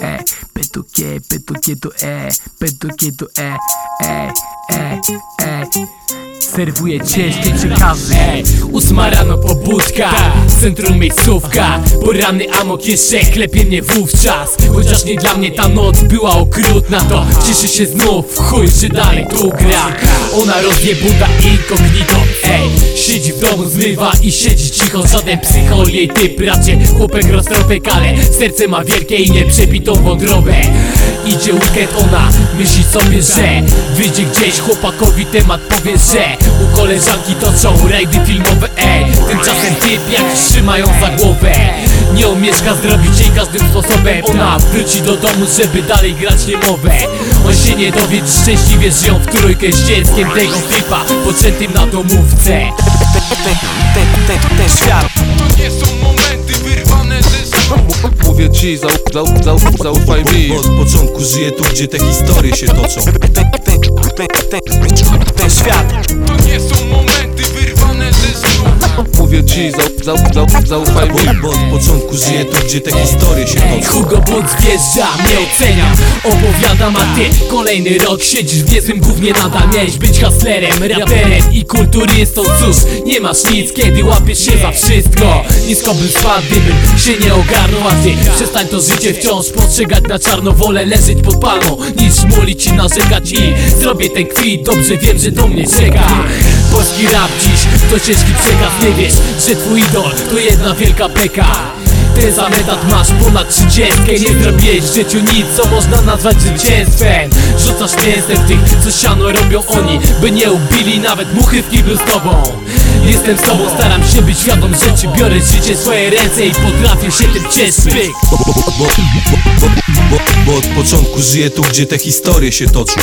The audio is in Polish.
É, peto que, peto que tu é, peto que tu é, é. Eh, eh. Serwuję ciężkie ciekawy Ej, ósma rano pobudka Centrum miejscówka. Porany amok jeszcze klepie mnie wówczas. Chociaż nie dla mnie ta noc była okrutna To cieszę się znów, chuj czy dalej tu gra. Ona rozjebuda incognito Ej, siedzi w domu, zmywa i siedzi cicho. Żaden psychol jej typ, raczej chłopek roztropek Ale serce ma wielkie i nieprzebitą wątrobę. Idzie weekend, ona myśli sobie, że Wyjdzie gdzieś chłopakowi temat powie, że U koleżanki toczą rajdy filmowe, ej Tymczasem typ jak trzymają za głowę Nie omieszka zrobić jej każdym sposobem Ona wróci do domu, żeby dalej grać niemowę On się nie dowie, czy szczęśliwie żyją w trójkę z dzieckiem tego typa Poczętym na domówce ten świat ci, zau, zau, zau, zaufaj mi. Bo od początku żyję tu, gdzie te historie się toczą. Ten świat To nie są momenty wyrwane ze snu Mówię ci, zau, zau, zau, zaufaj mi. Bo, bo od początku żyję tu, gdzie te historie się toczą. Hugo Boots wjeżdża, nie oceniam. Opowiadam, a ty kolejny rok siedzisz w niezłym gównie Nadal miałeś być haslerem, raperem i kulturystą. Cóż, nie masz nic, kiedy łapiesz się za wszystko. Nisko bym spadł, gdybym się nie ogarnął. A ty przestań to życie wciąż postrzegać na czarno. Wolę leżeć pod palmą, niż mulić i narzekać. I zrobię ten kwit, dobrze wiem, że do mnie czeka Polski rap dziś to ciężki przekaz Nie wiesz, że twój idol to jedna wielka beka ty za metat masz ponad trzydziestkę Nie zrobiłeś w życiu nic, co można nazwać zwycięstwem Rzucasz mięsem tych, co siano robią oni By nie ubili nawet muchy w kiblu z tobą Jestem z tobą, staram się być świadom rzeczy Biorę życie w swoje ręce i potrafię się tym cieszyć bo, bo, bo, bo, bo od początku żyję tu, gdzie te historie się toczą